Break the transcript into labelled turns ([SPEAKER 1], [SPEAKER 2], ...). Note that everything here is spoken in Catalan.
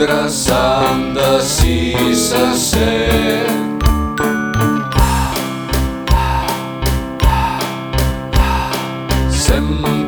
[SPEAKER 1] endreçant de sis a set. Sembla